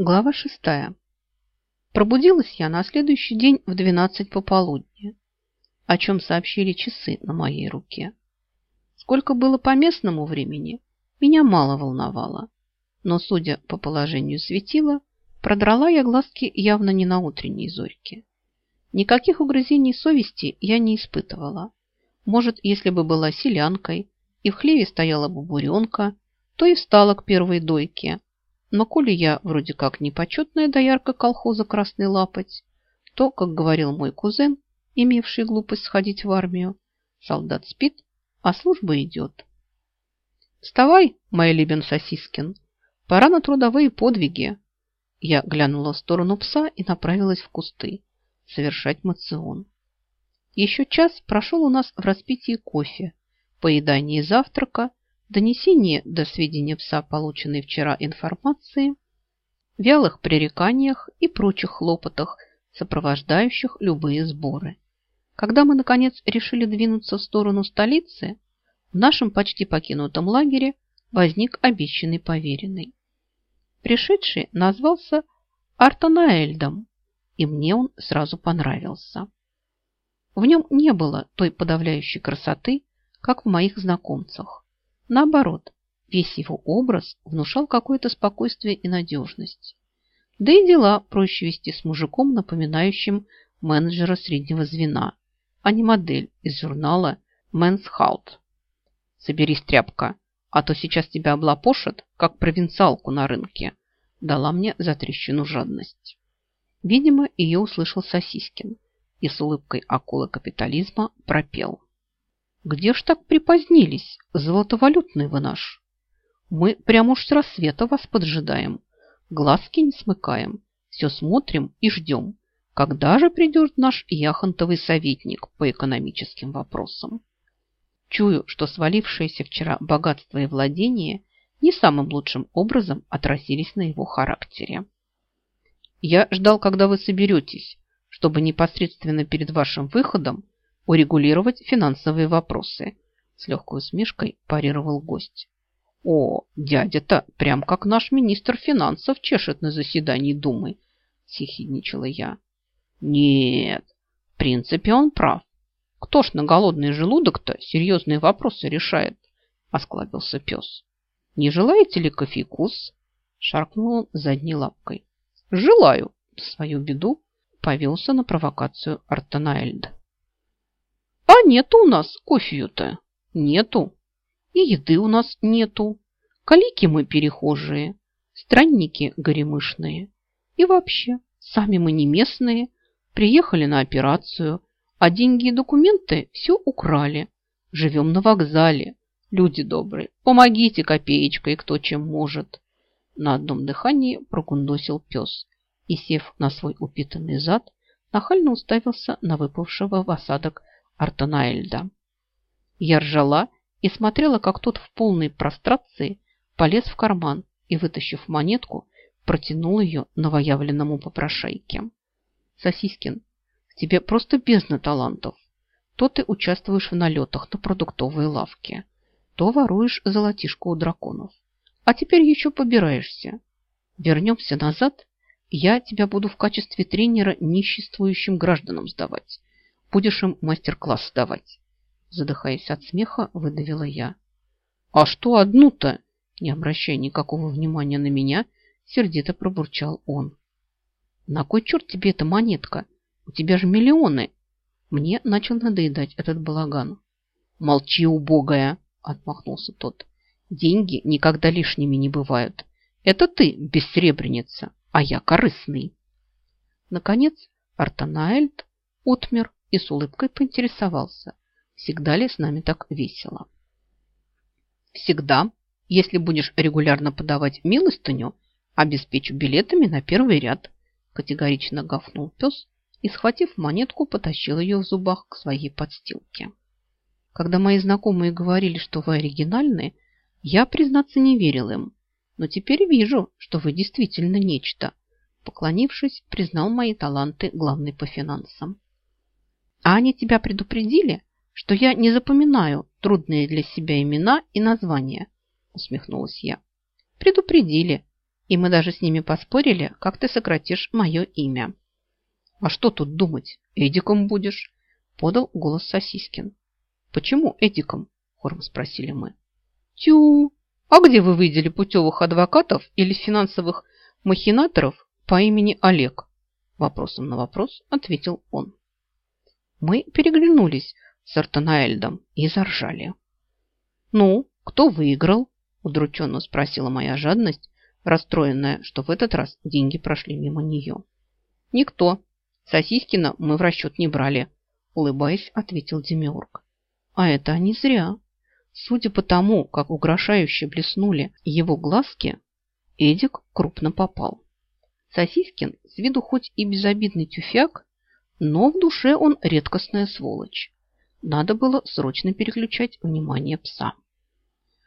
Глава шестая. Пробудилась я на следующий день в двенадцать пополудни, о чем сообщили часы на моей руке. Сколько было по местному времени, меня мало волновало. Но, судя по положению светила, продрала я глазки явно не на утренней зорьке. Никаких угрызений совести я не испытывала. Может, если бы была селянкой и в хлеве стояла бы буренка, то и встала к первой дойке – но коли я вроде как не почетная доярка колхоза «Красный лапоть», то, как говорил мой кузен, имевший глупость сходить в армию, солдат спит, а служба идет. «Вставай, моя Либен Сосискин, пора на трудовые подвиги». Я глянула в сторону пса и направилась в кусты совершать мацион. Еще час прошел у нас в распитии кофе, поедании завтрака донесении до сведения пса полученной вчера информации, вялых пререканиях и прочих хлопотах, сопровождающих любые сборы. Когда мы, наконец, решили двинуться в сторону столицы, в нашем почти покинутом лагере возник обещанный поверенный. Пришедший назвался Артанаэльдом, и мне он сразу понравился. В нем не было той подавляющей красоты, как в моих знакомцах. Наоборот, весь его образ внушал какое-то спокойствие и надежность. Да и дела проще вести с мужиком, напоминающим менеджера среднего звена, а не модель из журнала Men's Health. «Соберись, тряпка, а то сейчас тебя облапошат, как провинциалку на рынке», дала мне за трещину жадность. Видимо, ее услышал Сосискин и с улыбкой акулы капитализма пропел. Где ж так припозднились, золотовалютный вы наш? Мы прямо уж с рассвета вас поджидаем. Глазки не смыкаем, все смотрим и ждем. Когда же придет наш яхонтовый советник по экономическим вопросам? Чую, что свалившееся вчера богатство и владение не самым лучшим образом отразились на его характере. Я ждал, когда вы соберетесь, чтобы непосредственно перед вашим выходом урегулировать финансовые вопросы. С легкой усмешкой парировал гость. О, дядя-то прям как наш министр финансов чешет на заседании Думы, съехидничала я. Нет, в принципе он прав. Кто ж на голодный желудок-то серьезные вопросы решает? Осклабился пес. Не желаете ли кофейкус? Шаркнул он задней лапкой. Желаю. Свою беду повелся на провокацию Артанаэльда. А нету у нас кофею-то. Нету. И еды у нас нету. Калики мы перехожие, странники горемышные. И вообще, сами мы не местные, приехали на операцию, а деньги и документы все украли. Живем на вокзале. Люди добрые, помогите копеечкой, кто чем может. На одном дыхании прогундосил пес и, сев на свой упитанный зад, нахально уставился на выпавшего в осадок Артанаэльда. Я ржала и смотрела, как тот в полной прострации полез в карман и, вытащив монетку, протянул ее новоявленному попрошайке. Сосискин, тебе просто бездна талантов. То ты участвуешь в налетах на продуктовые лавки, то воруешь золотишко у драконов. А теперь еще побираешься. Вернемся назад, я тебя буду в качестве тренера ниществующим гражданам сдавать. Будешь им мастер-класс давать. Задыхаясь от смеха, выдавила я. А что одну-то? Не обращая никакого внимания на меня, сердито пробурчал он. На кой черт тебе эта монетка? У тебя же миллионы. Мне начал надоедать этот балаган. Молчи, убогая, отмахнулся тот. Деньги никогда лишними не бывают. Это ты бессребреница, а я корыстный. Наконец Артанаэльд отмер и с улыбкой поинтересовался, всегда ли с нами так весело. «Всегда. Если будешь регулярно подавать милостыню, обеспечу билетами на первый ряд», категорично гафнул пес и, схватив монетку, потащил ее в зубах к своей подстилке. Когда мои знакомые говорили, что вы оригинальны, я, признаться, не верил им. Но теперь вижу, что вы действительно нечто. Поклонившись, признал мои таланты главный по финансам. А они тебя предупредили, что я не запоминаю трудные для себя имена и названия, усмехнулась я. Предупредили. И мы даже с ними поспорили, как ты сократишь мое имя. А что тут думать? Эдиком будешь? Подал голос Сосискин. Почему Эдиком? Хором спросили мы. Тю! А где вы видели путевых адвокатов или финансовых махинаторов по имени Олег? Вопросом на вопрос ответил он. Мы переглянулись с Артанаэльдом и заржали. «Ну, кто выиграл?» – удрученно спросила моя жадность, расстроенная, что в этот раз деньги прошли мимо нее. «Никто. Сосискина мы в расчет не брали», – улыбаясь, ответил Демиург. «А это они зря. Судя по тому, как угрожающе блеснули его глазки, Эдик крупно попал. Сосискин с виду хоть и безобидный тюфяк, но в душе он редкостная сволочь. Надо было срочно переключать внимание пса.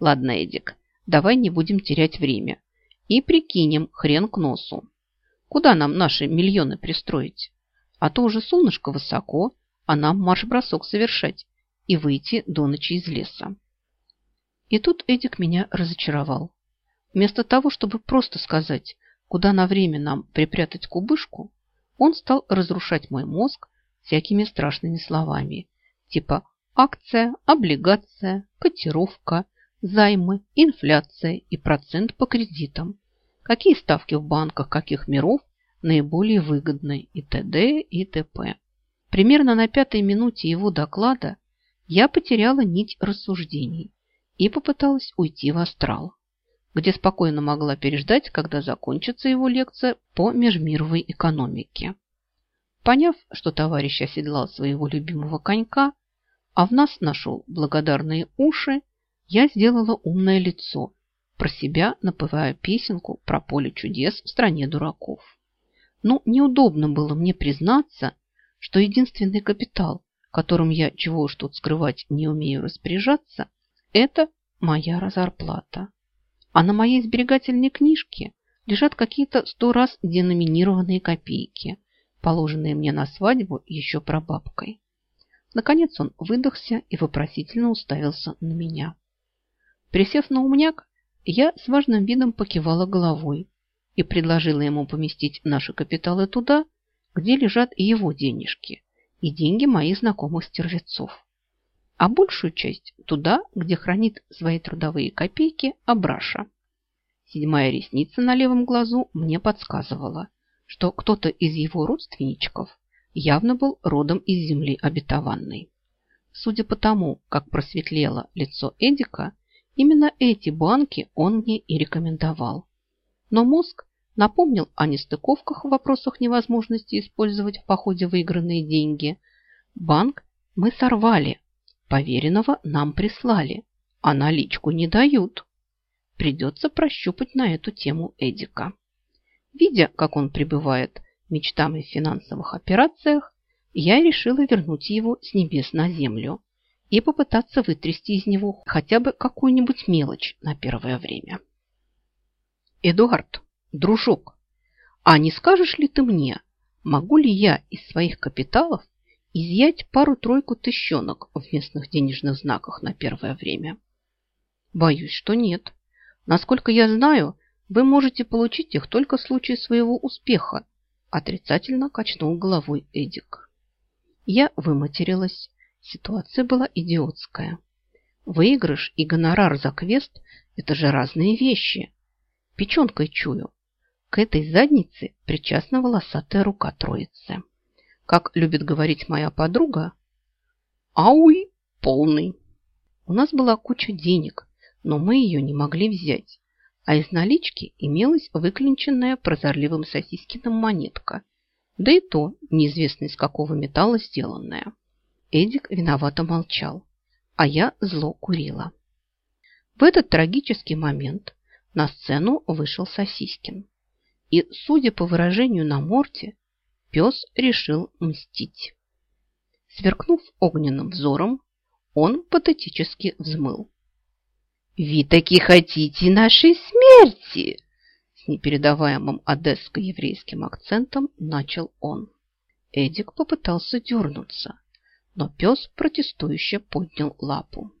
Ладно, Эдик, давай не будем терять время и прикинем хрен к носу. Куда нам наши миллионы пристроить? А то уже солнышко высоко, а нам марш-бросок совершать и выйти до ночи из леса. И тут Эдик меня разочаровал. Вместо того, чтобы просто сказать, куда на время нам припрятать кубышку, он стал разрушать мой мозг всякими страшными словами, типа акция, облигация, котировка, займы, инфляция и процент по кредитам. Какие ставки в банках каких миров наиболее выгодны и т.д. и т.п. Примерно на пятой минуте его доклада я потеряла нить рассуждений и попыталась уйти в астрал, где спокойно могла переждать, когда закончится его лекция по межмировой экономике. Поняв, что товарищ оседлал своего любимого конька, а в нас нашел благодарные уши, я сделала умное лицо, про себя напевая песенку про поле чудес в стране дураков. Ну, неудобно было мне признаться, что единственный капитал, которым я, чего уж тут скрывать, не умею распоряжаться, это моя зарплата. А на моей сберегательной книжке лежат какие-то сто раз деноминированные копейки, положенные мне на свадьбу еще прабабкой. Наконец он выдохся и вопросительно уставился на меня. Присев на умняк, я с важным видом покивала головой и предложила ему поместить наши капиталы туда, где лежат его денежки и деньги моих знакомых стервецов. А большую часть туда, где хранит свои трудовые копейки Абраша. Седьмая ресница на левом глазу мне подсказывала, что кто-то из его родственничков явно был родом из земли обетованной. Судя по тому, как просветлело лицо Эдика, именно эти банки он мне и рекомендовал. Но мозг напомнил о нестыковках в вопросах невозможности использовать в походе выигранные деньги. Банк мы сорвали, поверенного нам прислали, а наличку не дают. Придется прощупать на эту тему Эдика. Видя, как он пребывает мечтам в финансовых операциях, я решила вернуть его с небес на землю и попытаться вытрясти из него хотя бы какую-нибудь мелочь на первое время. Эдуард, дружок, а не скажешь ли ты мне, могу ли я из своих капиталов изъять пару-тройку тыщенок в местных денежных знаках на первое время? Боюсь, что нет. Насколько я знаю, вы можете получить их только в случае своего успеха, отрицательно качнул головой Эдик. Я выматерилась. Ситуация была идиотская. Выигрыш и гонорар за квест – это же разные вещи. Печенкой чую. К этой заднице причастна волосатая рука троицы. Как любит говорить моя подруга, ауй, полный. У нас была куча денег, но мы ее не могли взять а из налички имелась выклинченная прозорливым Сосискиным монетка, да и то неизвестно из какого металла сделанная. Эдик виновато молчал, а я зло курила. В этот трагический момент на сцену вышел Сосискин. И, судя по выражению на морде, пес решил мстить. Сверкнув огненным взором, он патетически взмыл. «Ви таки хотите нашей смерти?» С непередаваемым одесско-еврейским акцентом начал он. Эдик попытался дернуться, но пес протестующе поднял лапу.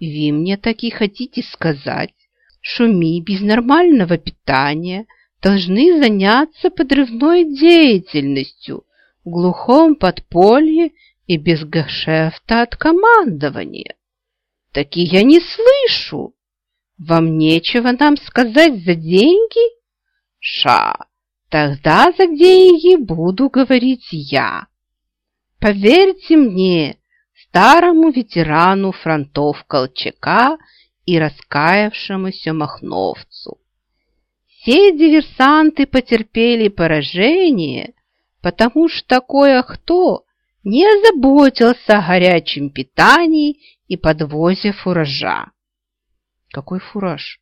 «Ви мне таки хотите сказать, шуми без нормального питания должны заняться подрывной деятельностью в глухом подполье и без гешефта от командования. Таки я не слышу. Вам нечего нам сказать за деньги? Ша, тогда за деньги буду говорить я. Поверьте мне, старому ветерану фронтов Колчака и раскаявшемуся махновцу. Все диверсанты потерпели поражение, потому что кое-кто не озаботился о горячем питании и подвозе фуража. Какой фураж?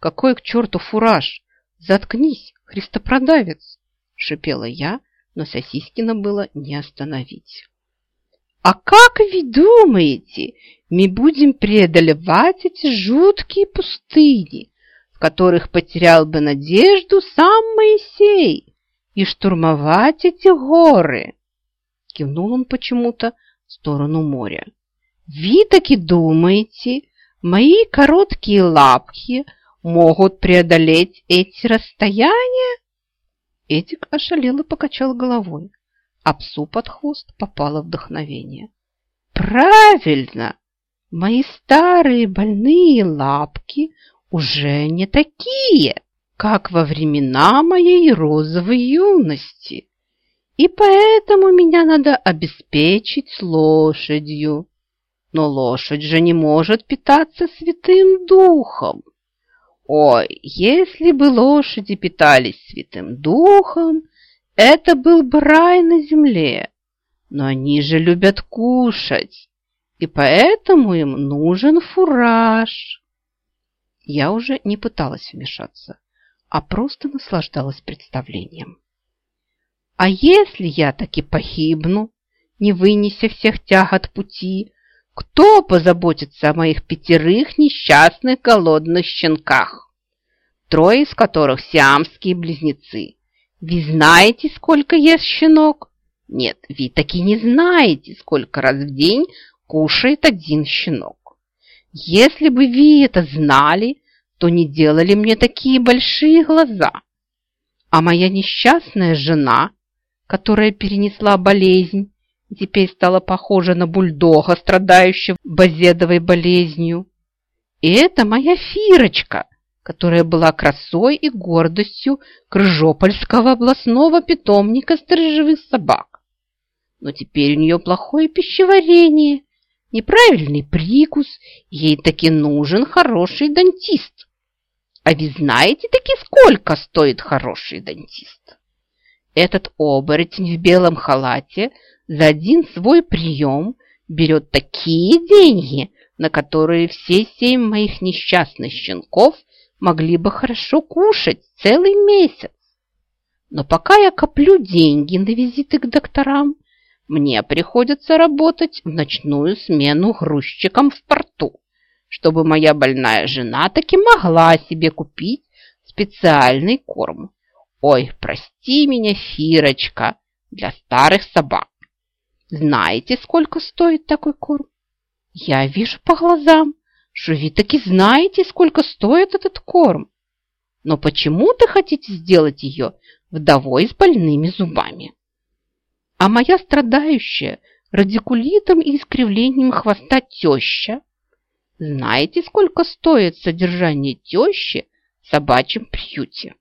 Какой к черту фураж? Заткнись, христопродавец! Шипела я, но Сосискина было не остановить. А как вы думаете, мы будем преодолевать эти жуткие пустыни, которых потерял бы надежду сам Моисей, и штурмовать эти горы? Кивнул он почему-то в сторону моря. Вы таки думаете, мои короткие лапки могут преодолеть эти расстояния? Этик ошалело покачал головой, а псу под хвост попало вдохновение. Правильно! Мои старые больные лапки уже не такие, как во времена моей розовой юности и поэтому меня надо обеспечить лошадью. Но лошадь же не может питаться святым духом. Ой, если бы лошади питались святым духом, это был бы рай на земле. Но они же любят кушать, и поэтому им нужен фураж. Я уже не пыталась вмешаться, а просто наслаждалась представлением. А если я таки погибну, не вынеся всех тягот пути, кто позаботится о моих пятерых несчастных голодных щенках, трое из которых сиамские близнецы? Вы знаете, сколько ест щенок? Нет, вы таки не знаете, сколько раз в день кушает один щенок. Если бы вы это знали, то не делали мне такие большие глаза. А моя несчастная жена – которая перенесла болезнь и теперь стала похожа на бульдога, страдающего базедовой болезнью. И это моя Фирочка, которая была красой и гордостью Крыжопольского областного питомника сторожевых собак. Но теперь у нее плохое пищеварение, неправильный прикус, ей таки нужен хороший дантист. А вы знаете таки, сколько стоит хороший дантист? Этот оборотень в белом халате за один свой прием берет такие деньги, на которые все семь моих несчастных щенков могли бы хорошо кушать целый месяц. Но пока я коплю деньги на визиты к докторам, мне приходится работать в ночную смену грузчиком в порту, чтобы моя больная жена таки могла себе купить специальный корм Ой, прости меня, Фирочка, для старых собак. Знаете, сколько стоит такой корм? Я вижу по глазам, что вы таки знаете, сколько стоит этот корм. Но почему ты хотите сделать ее вдовой с больными зубами? А моя страдающая радикулитом и искривлением хвоста теща, знаете, сколько стоит содержание тещи в собачьем приюте?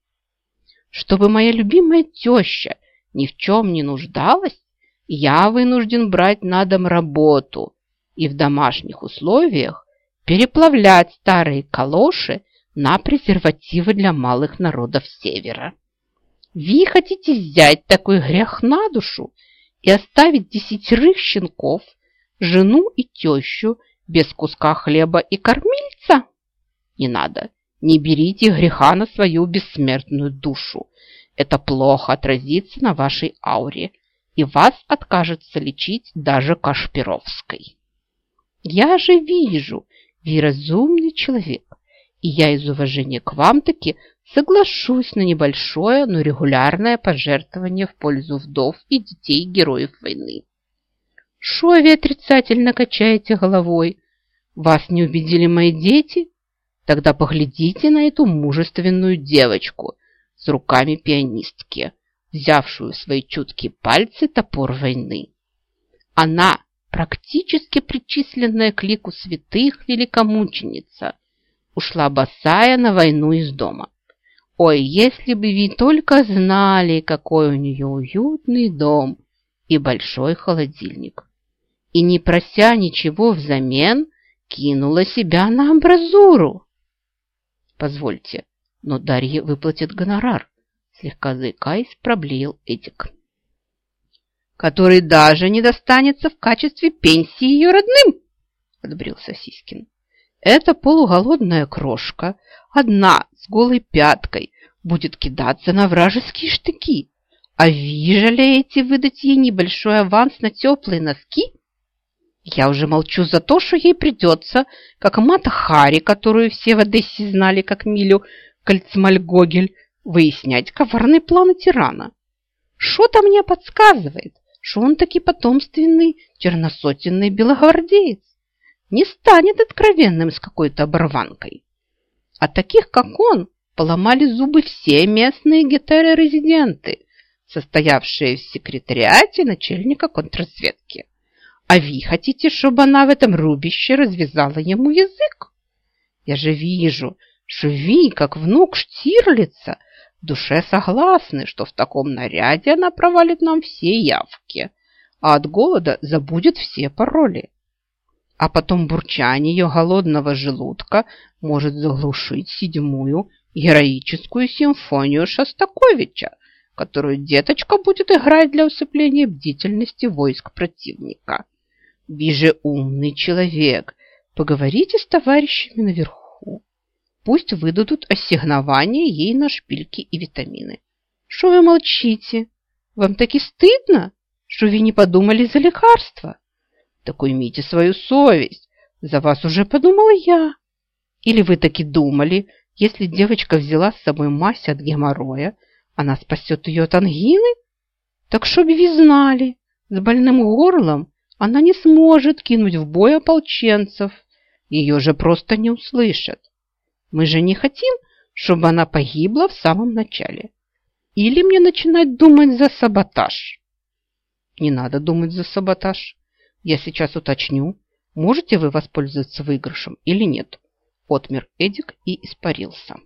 Чтобы моя любимая теща ни в чем не нуждалась, я вынужден брать на дом работу и в домашних условиях переплавлять старые калоши на презервативы для малых народов Севера. Вы хотите взять такой грех на душу и оставить десятерых щенков, жену и тещу без куска хлеба и кормильца? Не надо. Не берите греха на свою бессмертную душу. Это плохо отразится на вашей ауре, и вас откажется лечить даже Кашпировской. Я же вижу, вы разумный человек, и я из уважения к вам таки соглашусь на небольшое, но регулярное пожертвование в пользу вдов и детей героев войны. Шо вы отрицательно качаете головой? Вас не убедили мои дети? Тогда поглядите на эту мужественную девочку с руками пианистки, взявшую в свои чуткие пальцы топор войны. Она, практически причисленная к лику святых великомученица, ушла босая на войну из дома. Ой, если бы вы только знали, какой у нее уютный дом и большой холодильник. И не прося ничего взамен, кинула себя на амбразуру. Позвольте, но Дарье выплатит гонорар, слегка заикаясь, проблеял Эдик. Который даже не достанется в качестве пенсии ее родным, одобрил Сосискин. Эта полуголодная крошка, одна с голой пяткой, будет кидаться на вражеские штыки. А вы жалеете выдать ей небольшой аванс на теплые носки? Я уже молчу за то, что ей придется, как Мата Хари, которую все в Одессе знали как Милю Кальцмальгогель, выяснять коварные планы тирана. Что-то мне подсказывает, что он таки потомственный черносотенный белогвардеец. Не станет откровенным с какой-то оборванкой. А таких, как он, поломали зубы все местные гетеры-резиденты, состоявшие в секретариате начальника контрразведки. А вы хотите, чтобы она в этом рубище развязала ему язык? Я же вижу, что вы, как внук Штирлица, в душе согласны, что в таком наряде она провалит нам все явки, а от голода забудет все пароли. А потом бурчание ее голодного желудка может заглушить седьмую героическую симфонию Шостаковича, которую деточка будет играть для усыпления бдительности войск противника. Ви же умный человек. Поговорите с товарищами наверху. Пусть выдадут ассигнование ей на шпильки и витамины. Что вы молчите? Вам таки стыдно, что вы не подумали за лекарства? Так уймите свою совесть. За вас уже подумала я. Или вы таки думали, если девочка взяла с собой мазь от геморроя, она спасет ее от ангины? Так чтоб вы знали, с больным горлом она не сможет кинуть в бой ополченцев. Ее же просто не услышат. Мы же не хотим, чтобы она погибла в самом начале. Или мне начинать думать за саботаж? Не надо думать за саботаж. Я сейчас уточню, можете вы воспользоваться выигрышем или нет. Отмер Эдик и испарился.